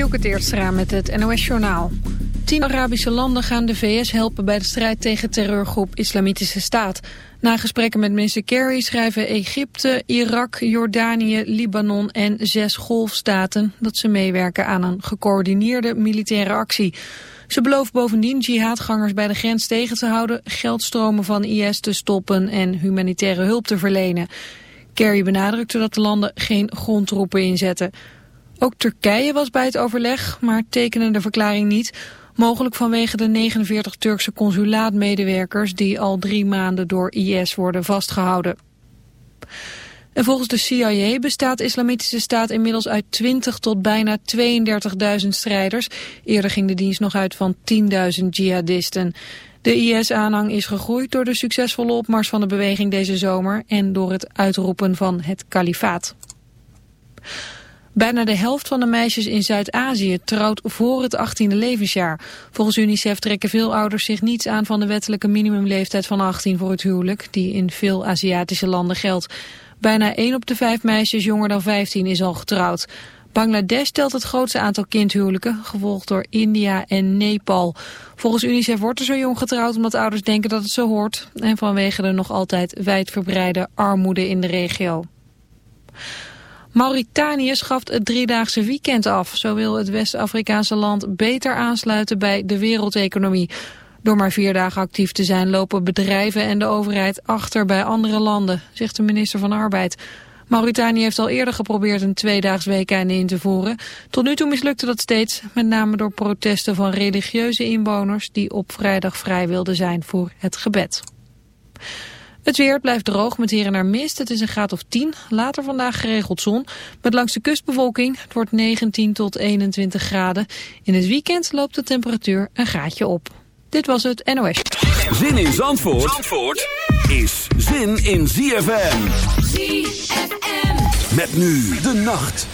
Dielke Teertstra met het NOS-journaal. Tien Arabische landen gaan de VS helpen bij de strijd tegen terreurgroep Islamitische Staat. Na gesprekken met minister Kerry schrijven Egypte, Irak, Jordanië, Libanon en zes golfstaten... dat ze meewerken aan een gecoördineerde militaire actie. Ze beloven bovendien jihadgangers bij de grens tegen te houden... geldstromen van IS te stoppen en humanitaire hulp te verlenen. Kerry benadrukte dat de landen geen grondtroepen inzetten... Ook Turkije was bij het overleg, maar tekende de verklaring niet. Mogelijk vanwege de 49 Turkse consulaatmedewerkers die al drie maanden door IS worden vastgehouden. En volgens de CIA bestaat de Islamitische Staat inmiddels uit 20 tot bijna 32.000 strijders. Eerder ging de dienst nog uit van 10.000 jihadisten. De IS-aanhang is gegroeid door de succesvolle opmars van de beweging deze zomer en door het uitroepen van het kalifaat. Bijna de helft van de meisjes in Zuid-Azië trouwt voor het 18e levensjaar. Volgens UNICEF trekken veel ouders zich niets aan van de wettelijke minimumleeftijd van 18 voor het huwelijk, die in veel Aziatische landen geldt. Bijna 1 op de 5 meisjes jonger dan 15 is al getrouwd. Bangladesh telt het grootste aantal kindhuwelijken, gevolgd door India en Nepal. Volgens UNICEF wordt er zo jong getrouwd omdat ouders denken dat het zo hoort... en vanwege de nog altijd wijdverbreide armoede in de regio. Mauritanië schaft het driedaagse weekend af. Zo wil het West-Afrikaanse land beter aansluiten bij de wereldeconomie. Door maar vier dagen actief te zijn lopen bedrijven en de overheid achter bij andere landen, zegt de minister van Arbeid. Mauritanië heeft al eerder geprobeerd een tweedaags weekend in te voeren. Tot nu toe mislukte dat steeds, met name door protesten van religieuze inwoners die op vrijdag vrij wilden zijn voor het gebed. Het weer blijft droog met hier en naar mist. Het is een graad of 10. Later vandaag geregeld zon. Met langs de kustbevolking. Het wordt 19 tot 21 graden. In het weekend loopt de temperatuur een graadje op. Dit was het NOS. Zin in Zandvoort, Zandvoort is zin in ZFM. ZFM. Met nu de nacht.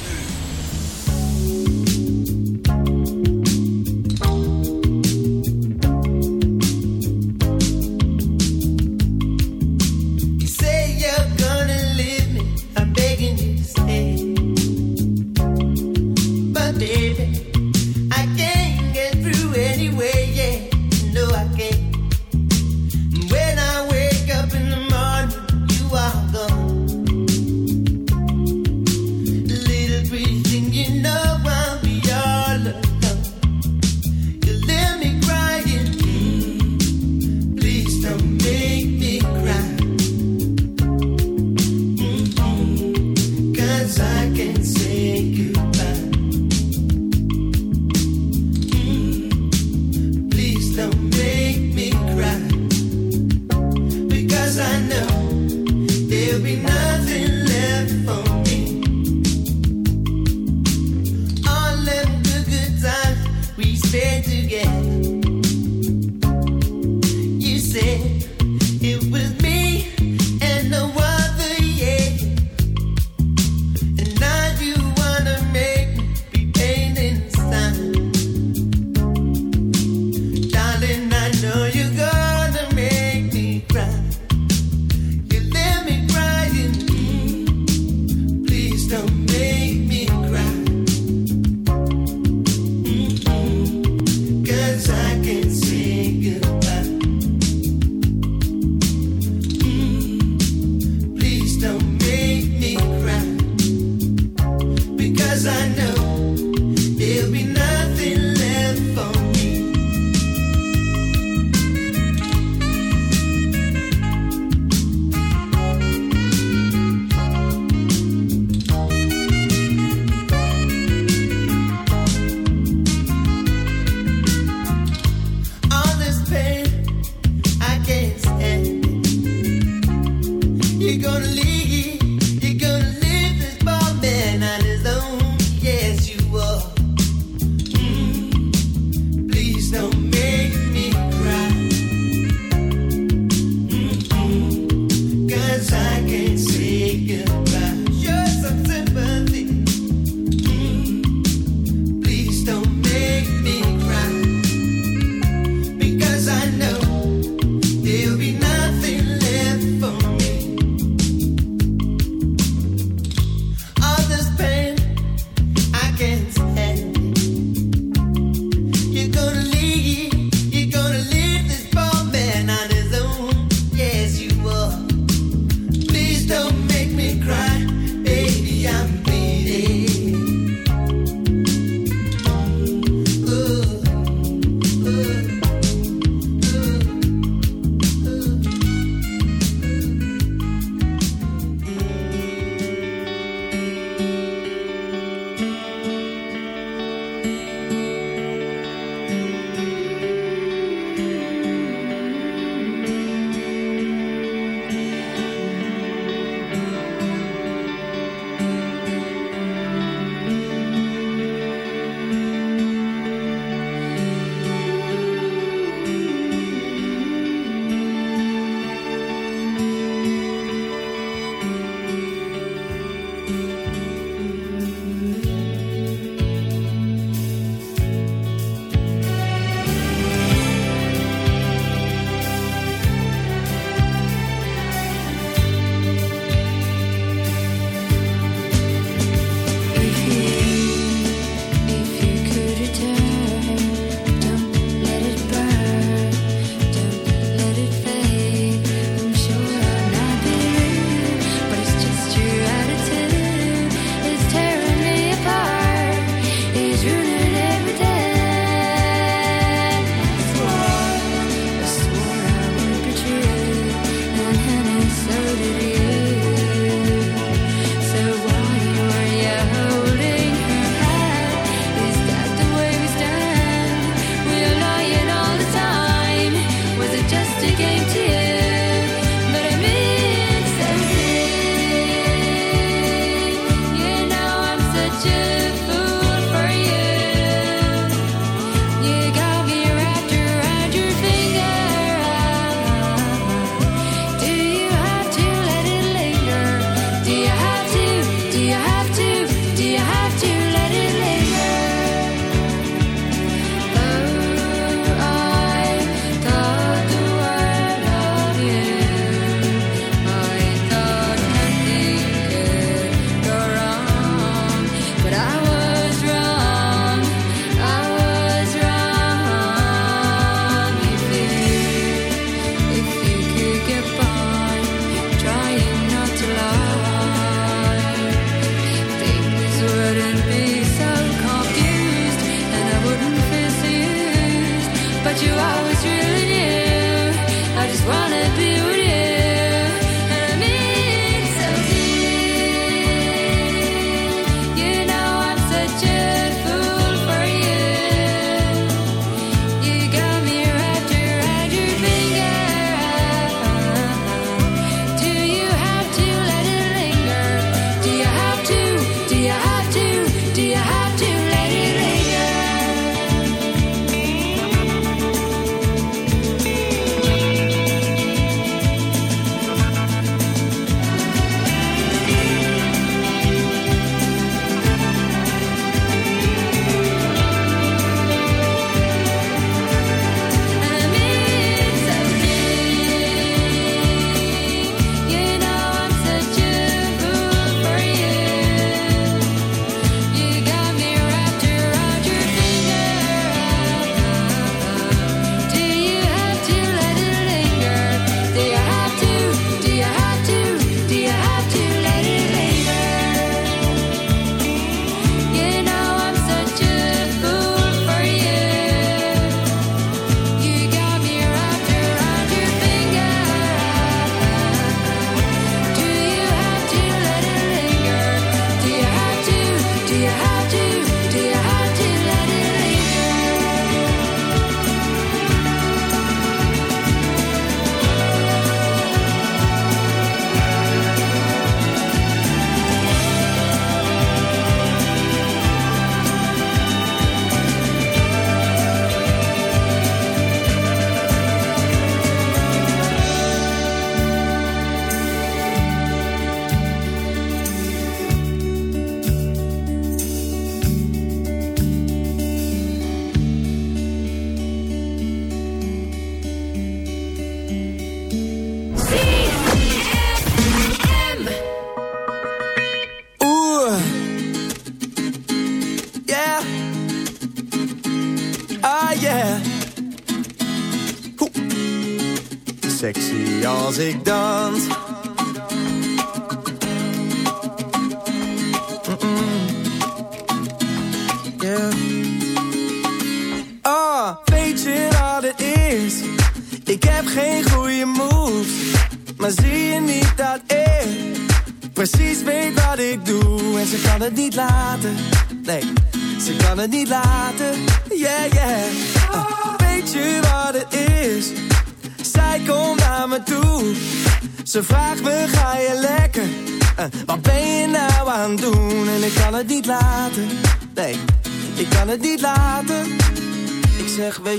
Weet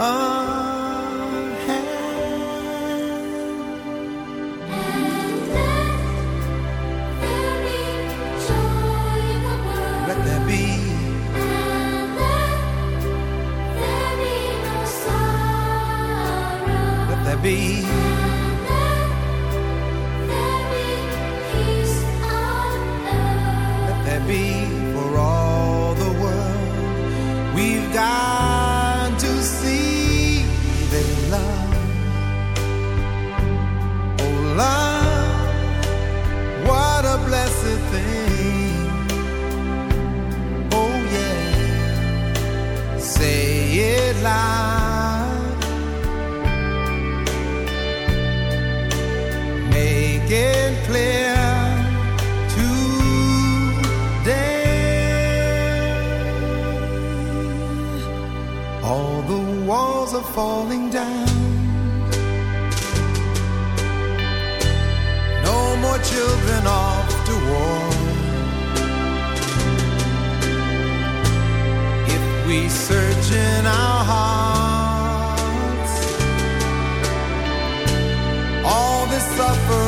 Oh. falling down. No more children off to war. If we search in our hearts, all this suffering.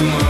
tomorrow.